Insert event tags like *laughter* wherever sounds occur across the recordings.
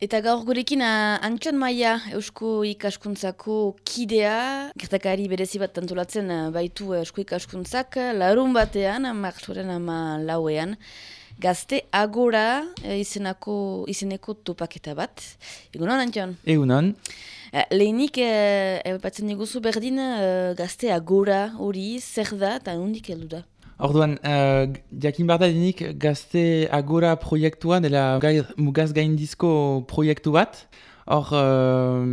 Eta gaur gurekin Antxon Maia Eusko ikaskuntzako kidea, gertakari berezi bat tantolatzen baitu Eusko ikaskuntzak, larun batean, martxoren ama lauean, gazte agora izenako, izeneko topaketa bat. Egunon, Antxon? Egunon. Lehenik, e, batzen diguzu berdin, gazte agora hori zer da eta hundik heldu da? Orduan, uh, jakin behar da denik gazte agora proiektua dela mugaz gaindizko proiektu bat. Hor, uh,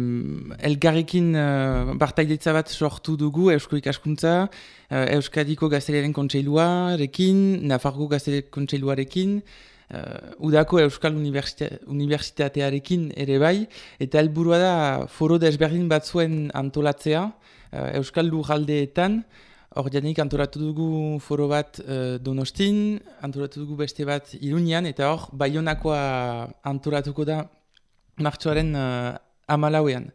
elgarrekin uh, bartaidetza bat sortu dugu Eusko ikaskuntza, uh, Euskadiko gaztelearen kontseilua rekin, Nafargo gaztelearen kontseiluarekin, uh, Udako Euskal Unibertsitatearekin ere bai, eta helburua da foro desberdin bat zuen antolatzea uh, Euskal Lujaldeetan, Hor janik antoratu dugu foro bat uh, donostin, antoratu dugu beste bat irunian, eta hor baionakoa antoratuko da martxoaren uh, amalauean.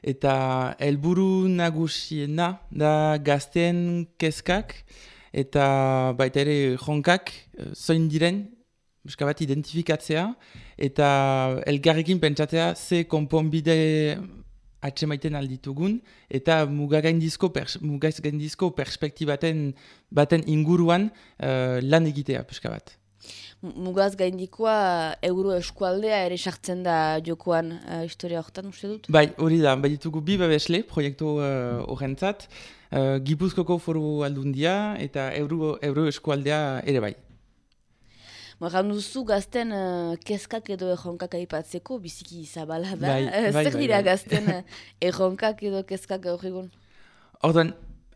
Eta helburu nagusiena da gazten kezkak eta baita ere jonkak uh, zoin diren, bat identifikatzea, eta elgarrekin pentsatzea ze konponbide atsemaiten alditugun, eta mugagaindizko pers gaindizko perspektibaten baten inguruan uh, lan egitea, peska bat. Mugaz gaindikoa euro eskualdea ere sartzen da jokoan uh, historia horretan, uste dut? Bai, hori da, bai ditugu bi babesle proiektu uh, horrentzat, uh, Gipuzkoko foru aldundia eta euro, euro eskualdea ere bai. Moran duzu gazten uh, kezkak edo erronkak aipatzeko, biziki zabala da. Bai, bai, bai, Zer dira bai. gazten uh, *laughs* erronkak edo kezkak gaur egun? Orduan,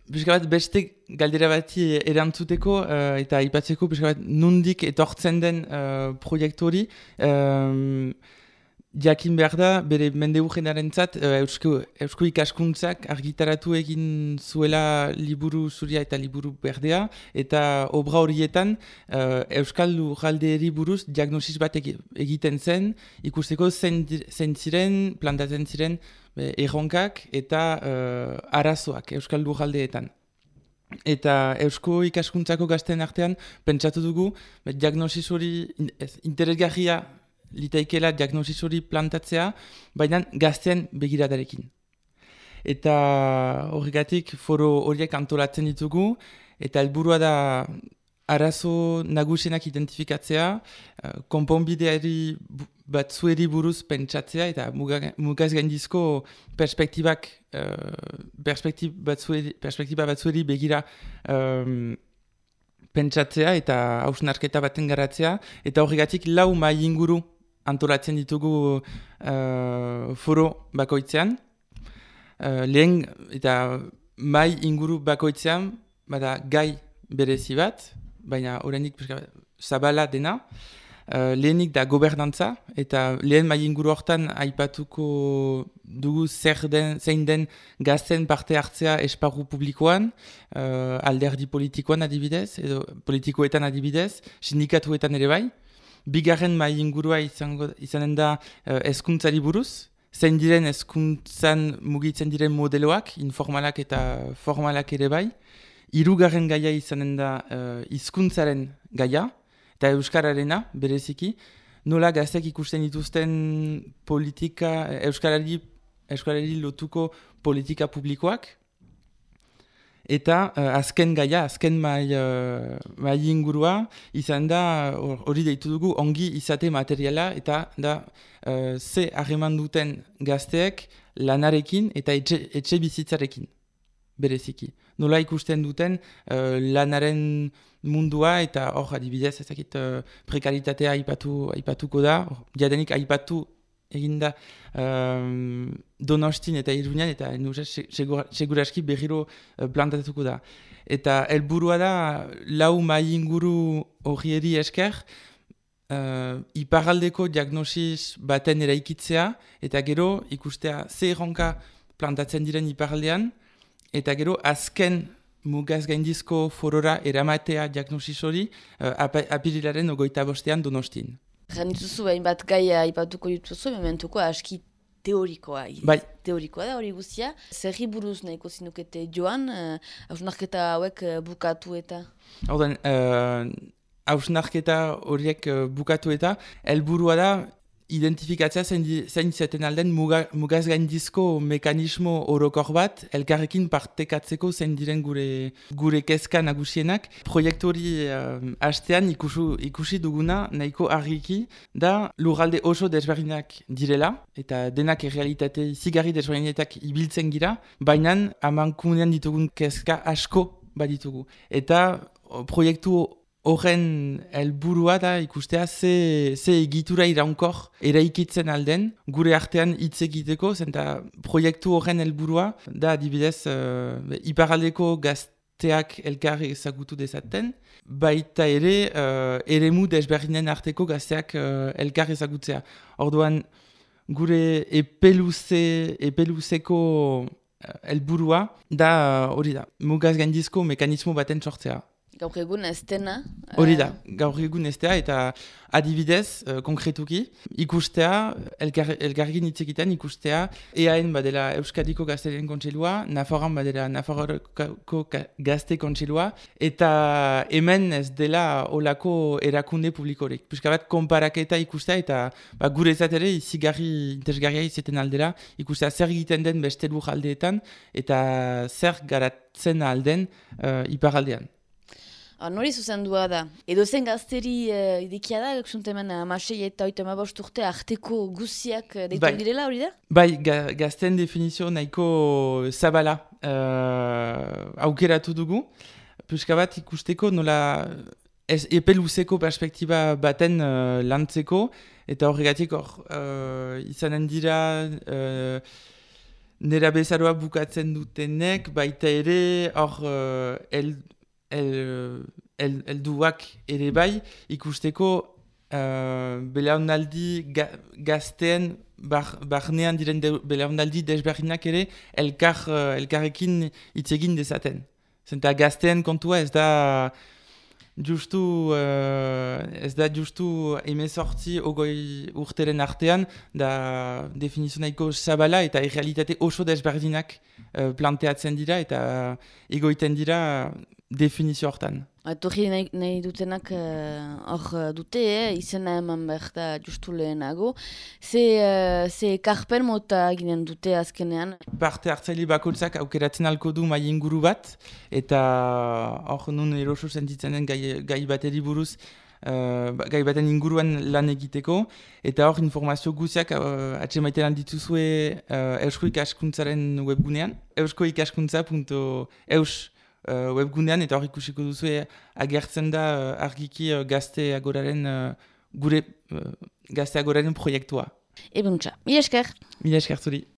pixka bat beste galdera bati erantzuteko uh, eta aipatzeko pixka bat nundik etortzen den uh, proiektu hori. Um, Jakin behar da, bere mende urrenaren zat, uh, eusko, eusko ikaskuntzak argitaratu egin zuela liburu zuria eta liburu berdea, eta obra horietan uh, Euskal Lujaldeeri buruz diagnosis bat egi- egiten zen, ikusteko zein ziren, plantatzen ziren be, erronkak eta uh, arazoak Euskal Lujaldeetan. Eta Eusko ikaskuntzako gazten artean pentsatu dugu, diagnosis hori interesgarria litaikela diagnosis hori plantatzea, baina gazten begiradarekin. Eta horregatik foro horiek antolatzen ditugu, eta helburua da arazo nagusienak identifikatzea, uh, konponbideari bu- batzueri buruz pentsatzea, eta muga- mugaz gaindizko perspektibak, uh, perspektib batzueri, perspektiba batzueri begira um, pentsatzea eta hausnarketa baten garatzea, eta horregatik lau mai inguru antolatzen ditugu uh, foro bakoitzean. Uh, lehen eta mai inguru bakoitzean, bada gai berezi bat, baina bat zabala dena. Uh, lehenik da gobernantza, eta lehen mai inguru hortan aipatuko dugu zer den, zein den gazten parte hartzea esparru publikoan, uh, alderdi politikoan adibidez, edo politikoetan adibidez, sindikatuetan ere bai. Bigarren mai ingurua izango, izanen da uh, eskuntzari buruz, zein diren eskuntzan mugitzen diren modeloak, informalak eta formalak ere bai. Hirugarren gaia izanen da uh, hizkuntzaren gaia, eta Euskararena, bereziki, nola gaztek ikusten dituzten politika, Euskarari, Euskarari lotuko politika publikoak, eta uh, azken gaia, azken mai, uh, mai ingurua, izan da, hor- hori deitu dugu, ongi izate materiala, eta da, uh, ze harreman duten gazteek lanarekin eta etxe, etxe bizitzarekin, bereziki. Nola ikusten duten uh, lanaren mundua eta hor adibidez ezakit uh, prekaritatea aipatu, aipatuko da, hor, jadenik aipatu eginda um, donostin eta irunian eta nuse seguraski berriro uh, plantatuko da. Eta helburua da lau mai inguru horrieri esker uh, iparaldeko diagnosis baten eraikitzea eta gero ikustea ze erronka plantatzen diren iparaldean eta gero azken mugaz gaindizko forora eramatea diagnosis hori uh, apirilaren ogoita bostean donostin. Jan dituzu behin bat gai aipatuko dituzu, mementuko aski teorikoa. Bai. Teorikoa da hori guztia. Zerri buruz nahiko zinukete joan, uh, hausnarketa hauek eh, bukatu eta... Horten, uh, hausnarketa horiek uh, bukatu eta helburua da identifikatzea zein zaten alden muga, mugaz gaindizko mekanismo orokor bat, elkarrekin partekatzeko zein diren gure, gure kezka nagusienak. Proiektu hori uh, hastean ikusi duguna nahiko argiki da lurralde oso desberdinak direla, eta denak errealitate zigarri desberdinetak ibiltzen gira, baina haman komunean ditugun kezka asko baditugu. Eta proiektu horren helburua da ikustea ze, ze egitura iraunkor eraikitzen alden gure artean hitz egiteko, zenta proiektu horren helburua da adibidez uh, iparaldeko gazteak elkar ezagutu dezaten, baita ere uh, eremu desberdinen arteko gazteak uh, elkar ezagutzea. Orduan gure epeluze, epeluzeko helburua da hori da, mugaz gaindizko mekanismo baten sortzea. Gaur egun ez dena. Hori da, gaur egun ez eta adibidez, uh, konkretuki, ikustea, elgar, elgargin itzekiten ikustea, EAN badela Euskadiko Gaztearen Kontselua, Nafarroan badela Nafarroko Gazte Kontselua, eta hemen ez dela olako erakunde publikorik. Puska bat, konparaketa ikustea, eta ba, gure ez ere, izigarri, interesgarria izeten aldera, ikustea zer egiten den beste aldeetan, eta zer garatzen alden uh, iparaldean. Ah, nori zuzendua da. Edo zen gazteri uh, idikia da, hemen amasei eta oita mabost urte arteko guziak uh, deitu bai. direla hori da? Bai, ga, gazten definizio nahiko zabala uh, aukeratu dugu. Puska bat ikusteko nola ez epeluzeko perspektiba baten uh, lantzeko, eta horregatik hor uh, izanen dira... Uh, Nera bezaroa bukatzen dutenek, baita ere, hor, uh, el, el, el ere bai ikusteko uh, belaunaldi ga, gazten bar, barnean diren de, belaunaldi desberdinak ere elkar, uh, elkarrekin itzegin dezaten. Zenta gazten kontua ez da justu uh, ez da justu emezortzi ogoi urteren artean da definizio nahiko zabala eta realitate oso desberdinak uh, planteatzen dira eta egoiten dira definizio hortan. Etorri nahi, nahi dutenak eh, hor uh, dute, eh, izena eman behar da justu lehenago. Ze, uh, ze karpen mota ginen dute azkenean? Parte hartzaile bakoitzak aukeratzen alko du mai inguru bat, eta hor nun eroso sentitzen den gai, gai bateri buruz, Uh, gai baten inguruan lan egiteko, eta hor informazio guziak uh, atxe maitean dituzue uh, Eusko ikaskuntzaren webgunean, euskoikaskuntza.eus uh, webgunean eta hor ikusiko duzu agertzen da uh, argiki uh, gazte agoraren uh, gure uh, gazte agoraren proiektua. Ebuntza, mi esker. Mi esker zuri.